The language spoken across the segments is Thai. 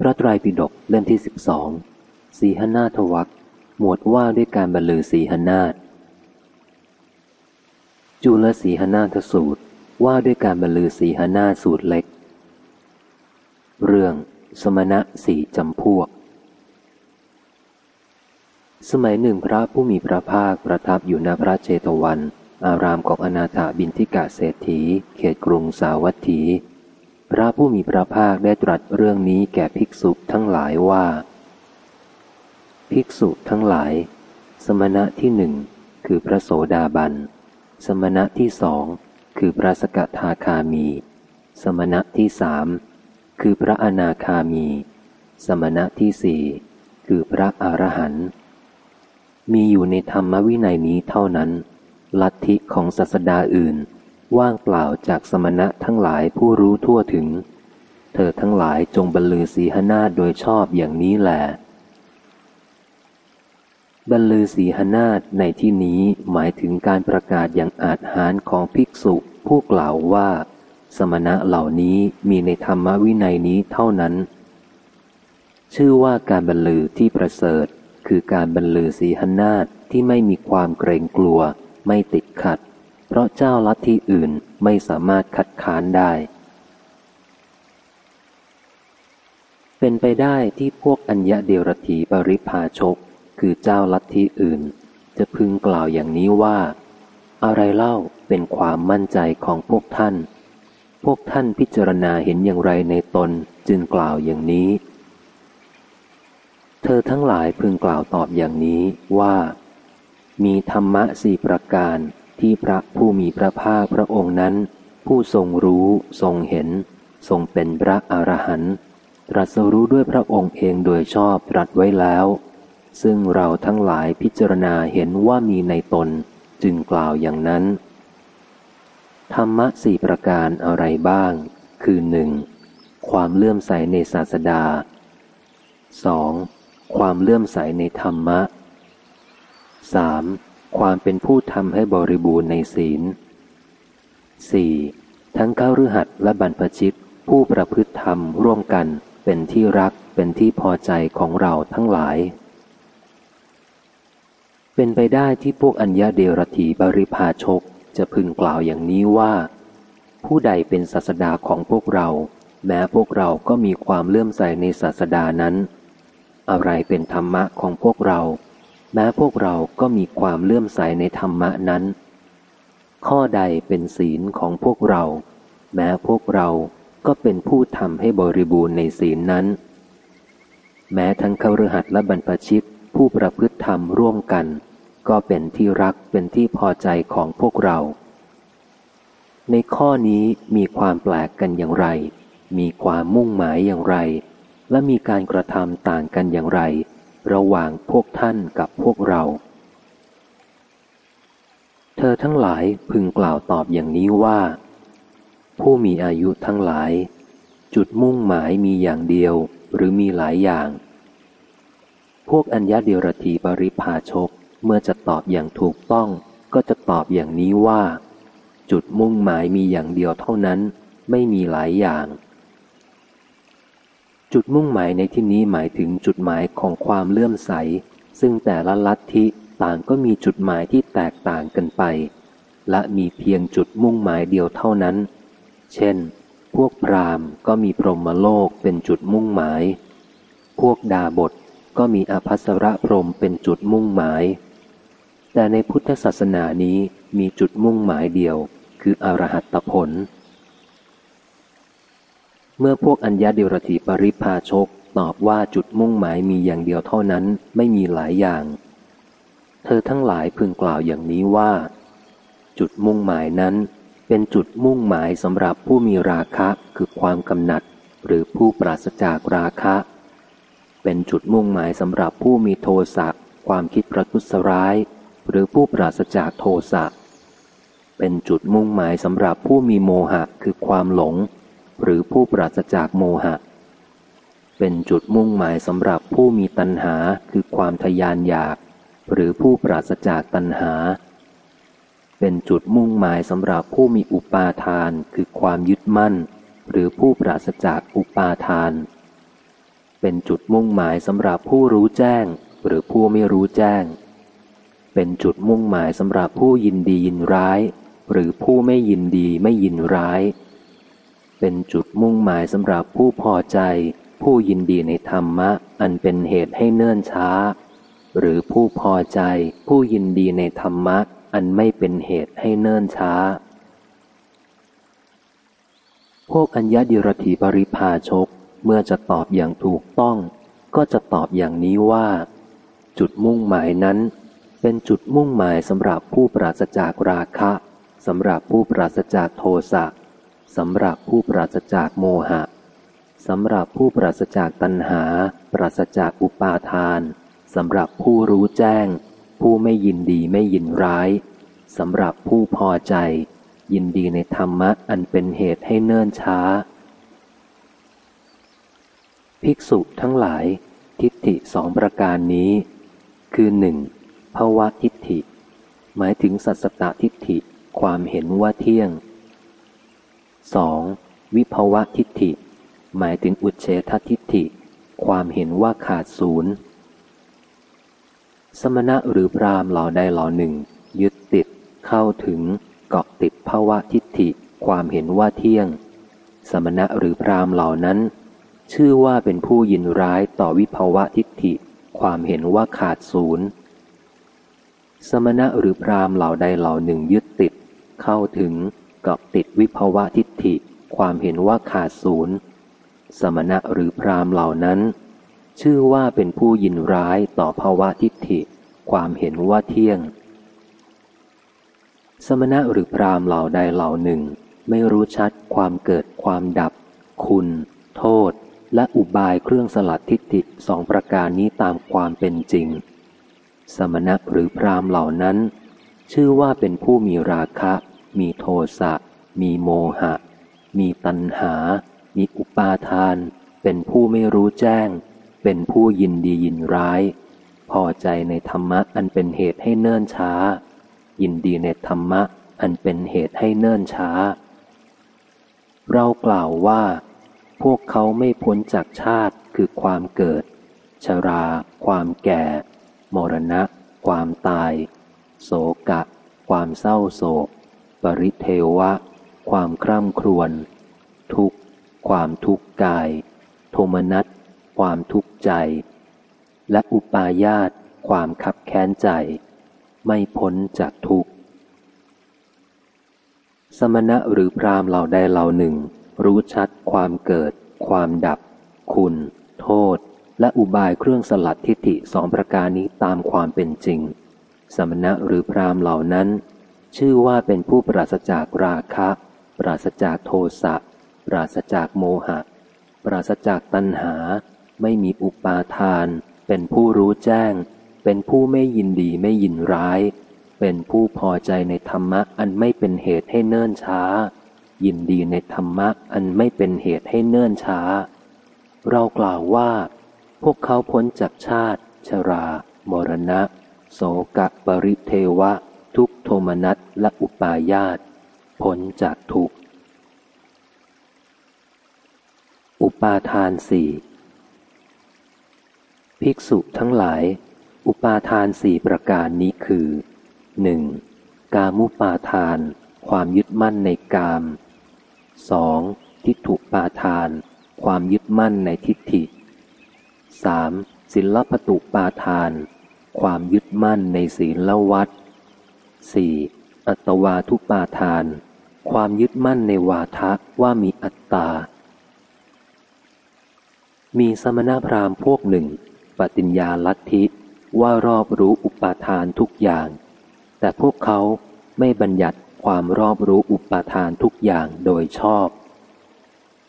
พระไตรปิฎกเล่มที่สิบสองสีหนาทวักหมวดว่าด้วยการบรรลือสีหนาฏจุลสีหนาทสูตรว่าด้วยการบรรลือสีหนาสูตรเล็ก เรื่องสมณะสี่จำพวก สมัยหนึ่งพระผู้มีพระภาคประทับอยู่ณพระเจตวัน อารามของอนาถาบินทิกาเศรษฐี เขตกรุงสาวัตถี พระผู้มีพระภาคได้ตรัสเรื่องนี้แก่ภิกษุทั้งหลายว่า ภิกษุทั้งหลาย สมณะที่หนึ่งคือพระโสดาบัน สมณะที่สองคือพระสกทาคามี สมณะที่สามคือพระอนาคามี สมณะที่สี่คือพระอรหันต์มีอยู่ในธรรมวินัยนี้เท่านั้น ลัทธิของศาสดาอื่น ว่างเปล่าจากสมณะทั้งหลายผู้รู้ทั่วถึง เธอทั้งหลายจงบรรลือสีหนาโดยชอบอย่างนี้แหละบรรลือสีหนาในที่นี้หมายถึงการประกาศอย่างอาจหารของภิกษุผู้กล่าวว่า สมณะเหล่านี้มีในธรรมวินัยนี้เท่านั้น ชื่อว่าการบรรลือที่ประเสริฐ คือการบรรลือสีหนาที่ไม่มีความเกรงกลัว ไม่ติดขัด ราะเจ้าลัทธิอื่นไม่สามารถคัดค้านได้ เป็นไปได้ที่พวกอัญญะเดรธีปริพาชก คือเจ้าลัทธิอื่น จะพึงกล่าวอย่างนี้ว่า อะไรเล่าเป็นความมั่นใจของพวกท่าน พวกท่านพิจารณาเห็นอย่างไรในตนจึงกล่าวอย่างนี้ เธอทั้งหลายพึงกล่าวตอบอย่างนี้ว่า มีธรรมะสี่ประการ ที่พระผู้มีพระภาคพระองค์นั้น ผู้ทรงรู้ทรงเห็น ทรงเป็นพระอรหันต์ตรัสรู้ด้วยพระองค์เองโดยชอบตรัสไว้แล้ว ซึ่งเราทั้งหลายพิจารณาเห็นว่ามีในตนจึงกล่าวอย่างนั้น ธรรมะสี่ประการอะไรบ้าง คือหนึ่งความเลื่อมใสในศาสดา 2. ความเลื่อมใสในธรรมะ 3. ความเป็นผู้ทำให้บริบูรณ์ในศีล 4. ทั้งเข้าฤหัสและบรรพชิต ผู้ประพฤติธรรมร่วมกันเป็นที่รักเป็นที่พอใจของเราทั้งหลาย เป็นไปได้ที่พวกอัญญาเดรธีบริพาชกจะพึงกล่าวอย่างนี้ว่า ผู้ใดเป็นศาสดาของพวกเรา แม้พวกเราก็มีความเลื่อมใสในศาสดานั้น อะไรเป็นธรรมะของพวกเรา แม้พวกเราก็มีความเลื่อมใสในธรรมะนั้น ข้อใดเป็นศีลของพวกเรา แม้พวกเราก็เป็นผู้ทำให้บริบูรณ์ในศีลนั้น แม้ทั้งคฤหัสถและบรรพชิตผู้ประพฤติธรรมร่วมกัน ก็เป็นที่รักเป็นที่พอใจของพวกเรา ในข้อนี้มีความแปลกกันอย่างไร มีความมุ่งหมายอย่างไร และมีการกระทำต่างกันอย่างไร ระหว่างพวกท่านกับพวกเรา เธอทั้งหลายพึงกล่าวตอบอย่างนี้ว่า ผู้มีอายุทั้งหลาย จุดมุ่งหมายมีอย่างเดียวหรือมีหลายอย่าง พวกอัญญาเดียรถีปริพาชกเมื่อจะตอบอย่างถูกต้อง ก็จะตอบอย่างนี้ว่า จุดมุ่งหมายมีอย่างเดียวเท่านั้น ไม่มีหลายอย่าง จุดมุ่งหมายในที่นี้หมายถึงจุดหมายของความเลื่อมใส ซึ่งแต่ละลัทธิต่างก็มีจุดหมายที่แตกต่างกันไป และมีเพียงจุดมุ่งหมายเดียวเท่านั้น เช่น พวกพราหมณ์ก็มีพรหมโลกเป็นจุดมุ่งหมาย พวกดาบทก็มีอภัสรพรหมเป็นจุดมุ่งหมาย แต่ในพุทธศาสนานี้มีจุดมุ่งหมายเดียว คืออรหัตผล เมื่อพวกอัญญาเดรธีปริพาชกตอบว่าจุดมุ่งหมายมีอย่างเดียวเท่านั้นไม่มีหลายอย่าง เธอทั้งหลายพึงกล่าวอย่างนี้ว่า จุดมุ่งหมายนั้น เป็นจุดมุ่งหมายสำหรับผู้มีราคะคือความกำหนัด หรือผู้ปราศจากราคะ เป็นจุดมุ่งหมายสำหรับผู้มีโทสะความคิดประทุษร้าย หรือผู้ปราศจากโทสะเป็นจุดมุ่งหมายสำหรับผู้มีโมหะคือความหลง หรือผู้ปราศจากโมหะ เป็นจุดมุ่งหมายสำหรับผู้มีตัณหาคือความทยานอยาก หรือผู้ปราศจากตัณหา เป็นจุดมุ่งหมายสำหรับผู้มีอุปาทานคือความยึดมั่น หรือผู้ปราศจากอุปาทาน เป็นจุดมุ่งหมายสำหรับผู้รู้แจ้ง หรือผู้ไม่รู้แจ้ง เป็นจุดมุ่งหมายสำหรับผู้ยินดียินร้าย หรือผู้ไม่ยินดีไม่ยินร้าย เป็นจุดมุ่งหมายสำหรับผู้พอใจ ผู้ยินดีในธรรมะ อันเป็นเหตุให้เนิ่นช้า หรือผู้พอใจ ผู้ยินดีในธรรมะ อันไม่เป็นเหตุให้เนิ่นช้า พวกอัญญาดิรถีปริพาชก เมื่อจะตอบอย่างถูกต้อง ก็จะตอบอย่างนี้ว่า จุดมุ่งหมายนั้น เป็นจุดมุ่งหมายสำหรับผู้ปราศจากราคะสำหรับผู้ปราศจากโทสะ สำหรับผู้ปราศจากโมหะสำหรับผู้ปราศจากตัณหา ปราศจากอุปาทานสำหรับผู้รู้แจ้ง ผู้ไม่ยินดีไม่ยินร้ายสำหรับผู้พอใจ ยินดีในธรรมะอันเป็นเหตุให้เนิ่นช้า ภิกษุทั้งหลาย ทิฏฐิสองประการนี้ คือหนึ่งภาวะทิฏฐิ หมายถึงสัสตตทิฏฐิความเห็นว่าเที่ยง 2. วิภาวะทิฏฐิ หมายถึงอุเฉททิฏฐิ ความเห็นว่าขาดศูนย์ สมณะหรือพรามเหล่าใดเหล่าหนึ่ง ยึดติด เข้าถึง เกาะติดภาวะทิฏฐิ ความเห็นว่าเที่ยง สมณะหรือพรามเหล่านั้น ชื่อว่าเป็นผู้ยินร้ายต่อวิภาวะทิฏฐิ ความเห็นว่าขาดศูนย์ สมณะหรือพรามเหล่าใดเหล่าหนึ่งยึดติด เข้าถึง กับติดวิภาวะทิฏฐิ ความเห็นว่าขาดศูนย์ สมณะหรือพรามเหล่านั้น ชื่อว่าเป็นผู้ยินร้ายต่อภาวะทิฏฐิ ความเห็นว่าเที่ยง สมณะหรือพรามเหล่าใดเหล่าหนึ่ง ไม่รู้ชัดความเกิดความดับ คุณ โทษ และอุบายเครื่องสลัดทิฏฐิสองประการนี้ตามความเป็นจริง สมณะหรือพรามเหล่านั้น ชื่อว่าเป็นผู้มีราคะ มีโทสะ มีโมหะ มีตัณหา มีอุปาทาน เป็นผู้ไม่รู้แจ้ง เป็นผู้ยินดียินร้าย พอใจในธรรมะอันเป็นเหตุให้เนิ่นช้า ยินดีในธรรมะอันเป็นเหตุให้เนิ่นช้า เรากล่าวว่า พวกเขาไม่พ้นจากชาติคือความเกิด ชรา ความแก่ มรณะ ความตาย โศกะ ความเศร้าโศก ปริเทวะ ความคร่ำครวญ ทุกข์ ความทุกข์กาย โทมนัส ความทุกข์ใจ และอุปาญาต ความขับแค้นใจ ไม่พ้นจากทุกข์ สมณะหรือพรามเหล่าใดเหล่าหนึ่ง รู้ชัดความเกิด ความดับ คุณ โทษ และอุบายเครื่องสลัดทิฏฐิสองประการนี้ตามความเป็นจริง สมณะหรือพรามเหล่านั้น ชื่อว่าเป็นผู้ปราศจากราคะ ปราศจากโทสะ ปราศจากโมหะ ปราศจากตัณหา ไม่มีอุปาทาน เป็นผู้รู้แจ้ง เป็นผู้ไม่ยินดีไม่ยินร้าย เป็นผู้พอใจในธรรมะอันไม่เป็นเหตุให้เนิ่นช้า ยินดีในธรรมะอันไม่เป็นเหตุให้เนิ่นช้า เรากล่าวว่า พวกเขาพ้นจากชาติ ชรา มรณะ โสกะปริเทวะ มนัสและอุปายาตพ้นจากทุกข์ อุปาทานสี่ภิกษุทั้งหลาย อุปาทานสี่ประการนี้คือหนึ่งกามุปาทาน ความยึดมั่นในกามสองทิฏฐุปาทาน ความยึดมั่นในทิฏฐิสามศิลปตุปาทาน ความยึดมั่นในศีลละวัตร 4. อัตวาทุปาทาน ความยึดมั่นในวาทะว่ามีอัตตา มีสมณพราหมณ์พวกหนึ่ง ปฏิญญาลัทธิว่ารอบรู้อุปาทานทุกอย่าง แต่พวกเขาไม่บัญญัติความรอบรู้อุปาทานทุกอย่างโดยชอบ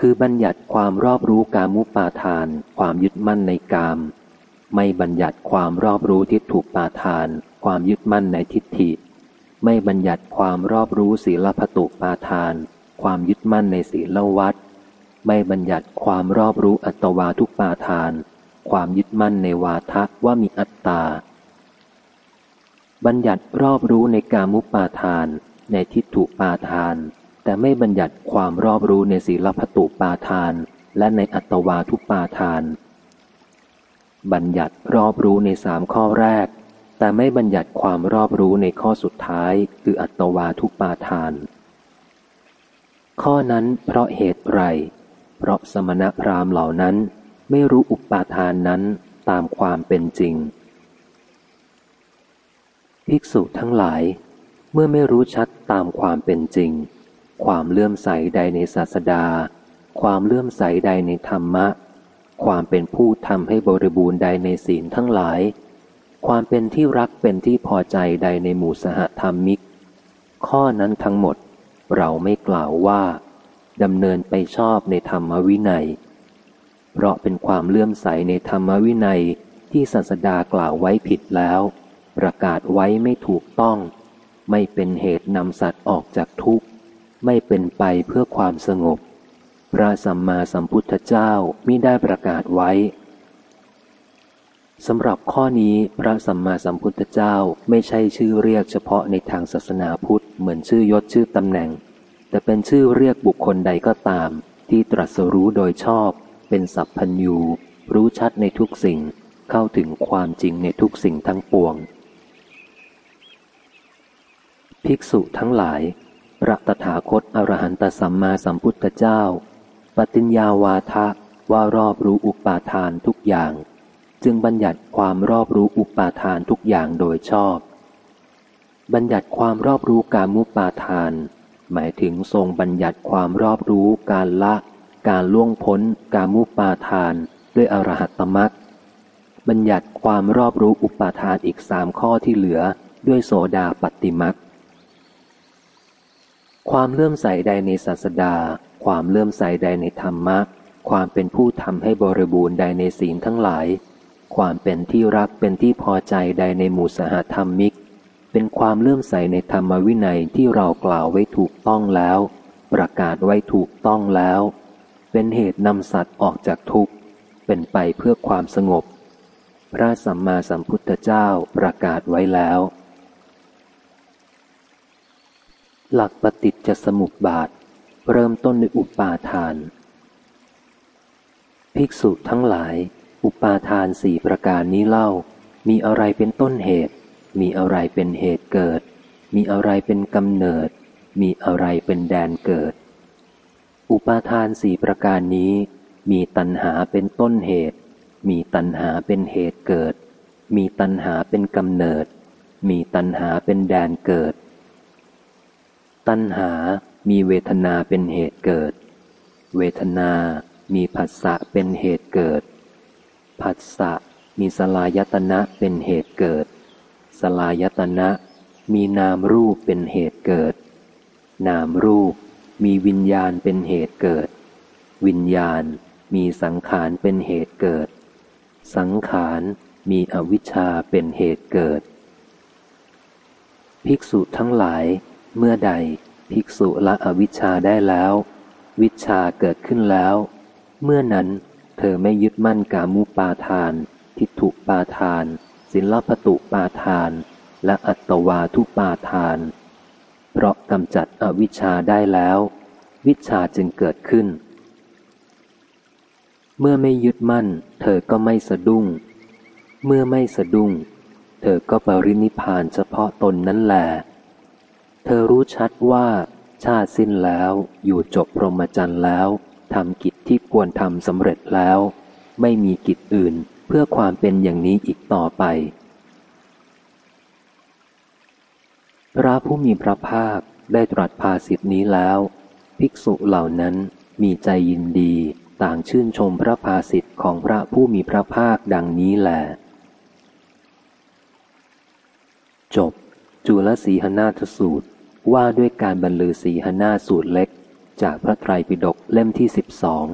คือบัญญัติความรอบรู้การมุปาทาน ความยึดมั่นในกาม ไม่บัญญัติความรอบรู้ทิฏฐุปาทาน ความยึดมั่นในทิฏฐิ ไม่บัญญัติความรอบรู้ศีลพตุปาทาน ความยึดมั่นในศีลวัดไม่บัญญัติความรอบรู้อัตวาทุปาทาน ความยึดมั่นในวาทะว่ามีอัตตา บัญญัติรอบรู้ในกามุปาทาน ในทิฏฐุปาทาน แต่ไม่บัญญัติความรอบรู้ในศีลพตุปาทาน และในอัตวาทุปาทาน บัญญัติรอบรู้ในสามข้อแรก แต่ไม่บัญญัติความรอบรู้ในข้อสุดท้าย คืออัตวาทุปาทาน ข้อนั้นเพราะเหตุไร เพราะสมณพราหมณ์เหล่านั้นไม่รู้อุปาทานนั้นตามความเป็นจริง ภิกษุทั้งหลาย เมื่อไม่รู้ชัดตามความเป็นจริง ความเลื่อมใสใดในศาสดา ความเลื่อมใสใดในธรรมะ ความเป็นผู้ทำให้บริบูรณ์ใดในศีลทั้งหลาย ความเป็นที่รักเป็นที่พอใจใดในหมู่สหธรรมิก ข้อนั้นทั้งหมดเราไม่กล่าวว่าดำเนินไปชอบในธรรมวินัย เพราะเป็นความเลื่อมใสในธรรมวินัยที่ศาสดากล่าวไว้ผิดแล้ว ประกาศไว้ไม่ถูกต้อง ไม่เป็นเหตุนำสัตว์ออกจากทุกข์ ไม่เป็นไปเพื่อความสงบ พระสัมมาสัมพุทธเจ้ามิได้ประกาศไว้ สำหรับข้อนี้พระสัมมาสัมพุทธเจ้าไม่ใช่ชื่อเรียกเฉพาะในทางศาสนาพุทธเหมือนชื่อยศชื่อตำแหน่ง แต่เป็นชื่อเรียกบุคคลใดก็ตาม ที่ตรัสรู้โดยชอบ เป็นสัพพัญญูรู้ชัดในทุกสิ่ง เข้าถึงความจริงในทุกสิ่งทั้งปวง ภิกษุทั้งหลายพระตถาคตอรหันตสัมมาสัมพุทธเจ้า ปฏิญญาวาทะว่ารอบรู้อุปาทานทุกอย่าง จึงบัญญัติความรอบรู้อุปาทานทุกอย่างโดยชอบ บัญญัติความรอบรู้การมุปาทาน หมายถึงทรงบัญญัติความรอบรู้การละ การล่วงพ้น การมุปาทาน ด้วยอรหัตตมักบัญญัติความรอบรู้อุปาทานอีกสามข้อที่เหลือด้วยโสดาปฏิมักความเลื่อมใสใดในศาสดา ความเลื่อมใสใดในธรรมะ ความเป็นผู้ทำให้บริบูรณ์ใดในศีลทั้งหลาย ความเป็นที่รักเป็นที่พอใจใดในหมู่สหธรรมิก เป็นความเลื่อมใสในธรรมวินัยที่เรากล่าวไว้ถูกต้องแล้ว ประกาศไว้ถูกต้องแล้ว เป็นเหตุนำสัตว์ออกจากทุกข์ เป็นไปเพื่อความสงบ พระสัมมาสัมพุทธเจ้าประกาศไว้แล้ว หลักปฏิจจสมุปบาท เริ่มต้นในอุปาทาน ภิกษุทั้งหลาย อุปาทานสี่ประการนี้เล่า มีอะไรเป็นต้นเหตุ มีอะไรเป็นเหตุเกิด มีอะไรเป็นกำเนิด มีอะไรเป็นแดนเกิด อุปาทานสี่ประการนี้ มีตัณหาเป็นต้นเหตุ มีตัณหาเป็นเหตุเกิด มีตัณหาเป็นกำเนิด มีตัณหาเป็นแดนเกิด ตัณหา มีเวทนาเป็นเหตุเกิด เวทนา มีผัสสะเป็นเหตุเกิด ผัสสะมีสลายตนะเป็นเหตุเกิด สลายตนะมีนามรูปเป็นเหตุเกิด นามรูปมีวิญญาณเป็นเหตุเกิด วิญญาณมีสังขารเป็นเหตุเกิด สังขารมีอวิชชาเป็นเหตุเกิด ภิกษุทั้งหลายเมื่อใดภิกษุละอวิชชาได้แล้ว วิชาเกิดขึ้นแล้ว เมื่อนั้น เธอไม่ยึดมั่นกามุปาทาน ทิฏฐุปาทาน ศิลปตุปาทาน และอัตวาทุปาทาน เพราะกำจัดอวิชชาได้แล้ว วิชาจึงเกิดขึ้น เมื่อไม่ยึดมั่น เธอก็ไม่สะดุ้ง เมื่อไม่สะดุ้ง เธอก็ปรินิพานเฉพาะตนนั้นแหละเธอรู้ชัดว่าชาติสิ้นแล้วอยู่จบพรหมจรรย์แล้ว ทำกิจที่ควรทำสำเร็จแล้ว ไม่มีกิจอื่นเพื่อความเป็นอย่างนี้อีกต่อไป พระผู้มีพระภาคได้ตรัสภาสิทธินี้แล้ว ภิกษุเหล่านั้นมีใจยินดีต่างชื่นชมพระภาสิทธิ์ของพระผู้มีพระภาคดังนี้แหลจบ จุลสีหนาทสูตรว่าด้วยการบรรลือสีหนาสูตรเล็ก จากพระไตรปิฎกเล่มที่สิบสอง